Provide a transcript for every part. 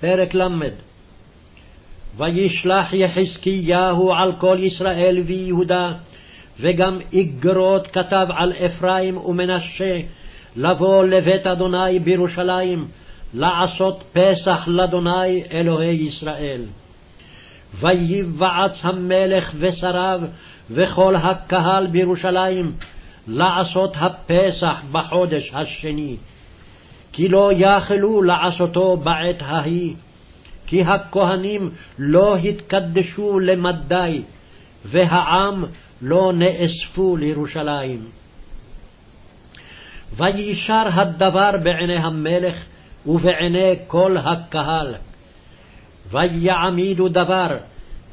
פרק ל' וישלח יחזקיהו על כל ישראל ויהודה, וגם איגרות כתב על אפרים ומנשה, לבוא לבית אדוני בירושלים, לעשות פסח לאדוני אלוהי ישראל. ויבעץ המלך ושריו וכל הקהל בירושלים לעשות הפסח בחודש השני, כי לא יכלו לעשותו בעת ההיא, כי הכהנים לא התקדשו למדי, והעם לא נאספו לירושלים. וישר הדבר בעיני המלך ובעיני כל הקהל. ויעמידו דבר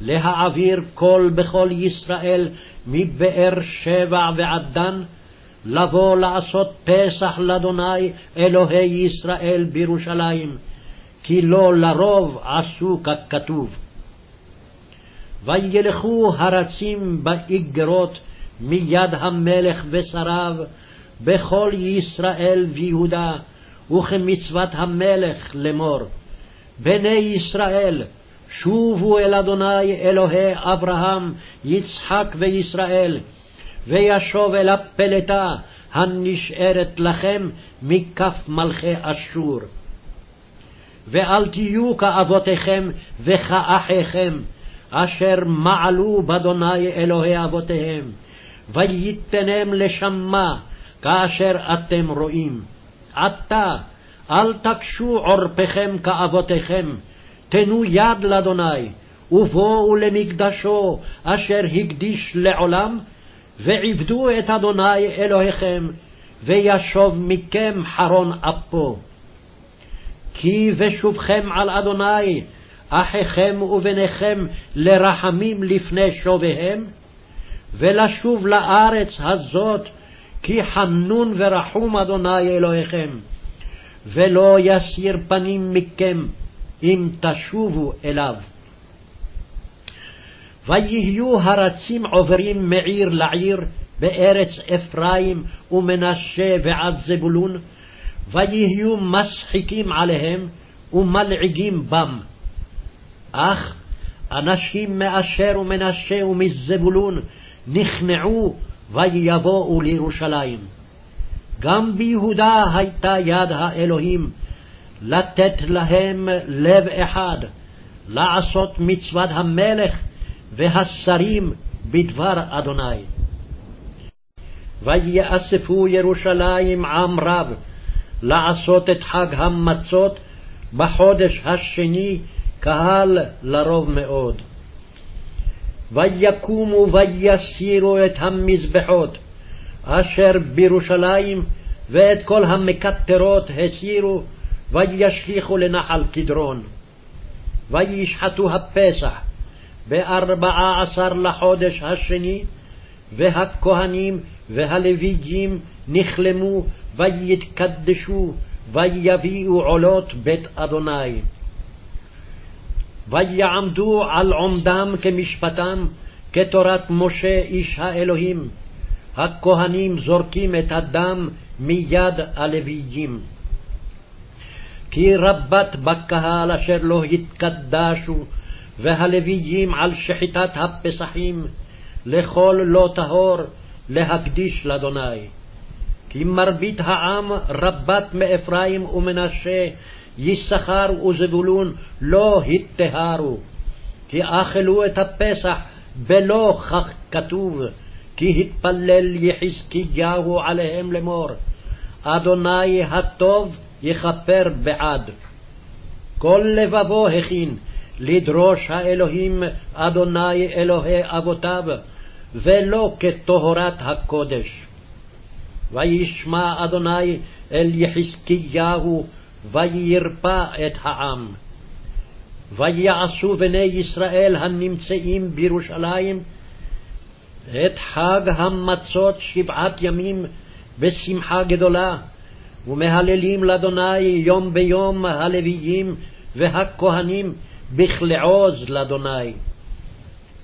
להעביר קול בכל ישראל מבאר שבע ועד דן, לבוא לעשות פסח לאדוני אלוהי ישראל בירושלים, כי לא לרוב עשו ככתוב. וילכו הרצים באיגרות מיד המלך ושריו בכל ישראל ויהודה, וכמצוות המלך לאמור. בני ישראל, שובו אל אדוני אלוהי אברהם, יצחק וישראל, וישוב אל הפלטה הנשארת לכם מכף מלכי אשור. ואל תהיו כאבותיכם וכאחיכם, אשר מעלו באדוני אלוהי אבותיהם, וייתנם לשמה כאשר אתם רואים. עתה אל תקשו עורפכם כאבותיכם, תנו יד לאדוני, ובואו למקדשו אשר הקדיש לעולם, ועבדו את אדוני אלוהיכם, וישוב מכם חרון אפו. כי בשובכם על אדוני, אחיכם ובניכם לרחמים לפני שוביהם, ולשוב לארץ הזאת, כי חנון ורחום אדוני אלוהיכם, ולא יסיר פנים מכם, אם תשובו אליו. ויהיו הרצים עוברים מעיר לעיר בארץ אפרים ומנשה ועד זבולון, ויהיו משחיקים עליהם ומלעיגים בם. אך אנשים מאשר ומנשה ומזבולון נכנעו ויבואו לירושלים. גם ביהודה הייתה יד האלוהים לתת להם לב אחד, לעשות מצוות המלך והשרים בדבר אדוני. ויאספו ירושלים עם רב, לעשות את חג המצות בחודש השני, קהל לרוב מאוד. ויקומו ויסירו את המזבחות אשר בירושלים, ואת כל המקטרות הסירו, וישליכו לנחל קדרון. וישחטו הפסח בארבעה עשר לחודש השני, והכהנים והלוויים נכלמו ויתקדשו, ויביאו עולות בית אדוני. ויעמדו על עומדם כמשפטם, כתורת משה איש האלוהים. הכהנים זורקים את הדם מיד הלוויים. כי רבת בקהל אשר לא התקדשו, והלוויים על שחיטת הפסחים, לכל לא טהור להקדיש לאדוני. כי מרבית העם רבת מאפרים ומנשה, יששכר וזבולון לא התטהרו. כי אכלו את הפסח בלא כך כתוב, כי התפלל יחזקיהו עליהם לאמור, אדוני הטוב יכפר בעד. כל לבבו הכין לדרוש האלוהים אדוני אלוהי אבותיו, ולא כטהרת הקודש. וישמע אדוני אל יחזקיהו, וירפא את העם. ויעשו בני ישראל הנמצאים בירושלים את חג המצות שבעת ימים בשמחה גדולה, ומהללים לאדוני יום ביום הלוויים והכהנים בכלי לאדוני.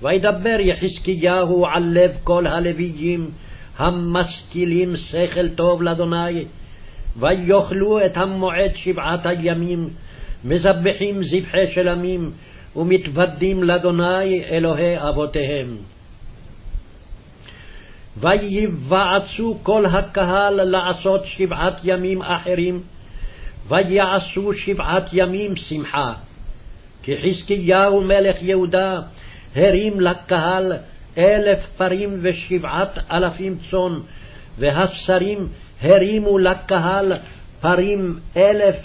וידבר יחזקיהו על לב כל הלוויים המשכילים שכל טוב לאדוני, ויאכלו את המועד שבעת הימים, מזבחים זבחי שלמים, ומתוודים לאדוני אלוהי אבותיהם. ויבעצו כל הקהל לעשות שבעת ימים אחרים, ויעשו שבעת ימים שמחה. כי חזקיהו מלך יהודה הרים לקהל אלף פרים ושבעת אלפים צאן, והשרים הרימו לקהל פרים אלף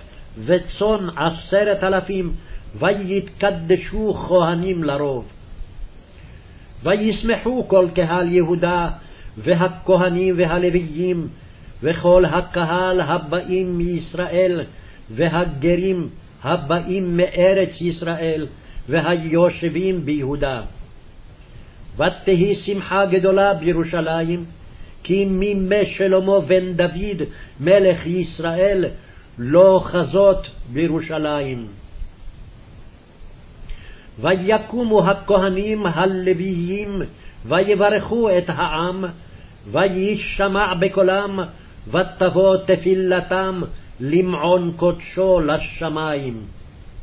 וצאן עשרת אלפים, ויתקדשו כהנים לרוב. וישמחו כל קהל יהודה, והכהנים והלוויים, וכל הקהל הבאים מישראל, והגרים הבאים מארץ ישראל, והיושבים ביהודה. ותהי שמחה גדולה בירושלים, כי מימי שלמה בן דוד מלך ישראל לא חזות בירושלים. ויקומו הכהנים הלוויים, ויברכו את העם, וישמע בקולם, ותבוא תפילתם למעון קדשו לשמים.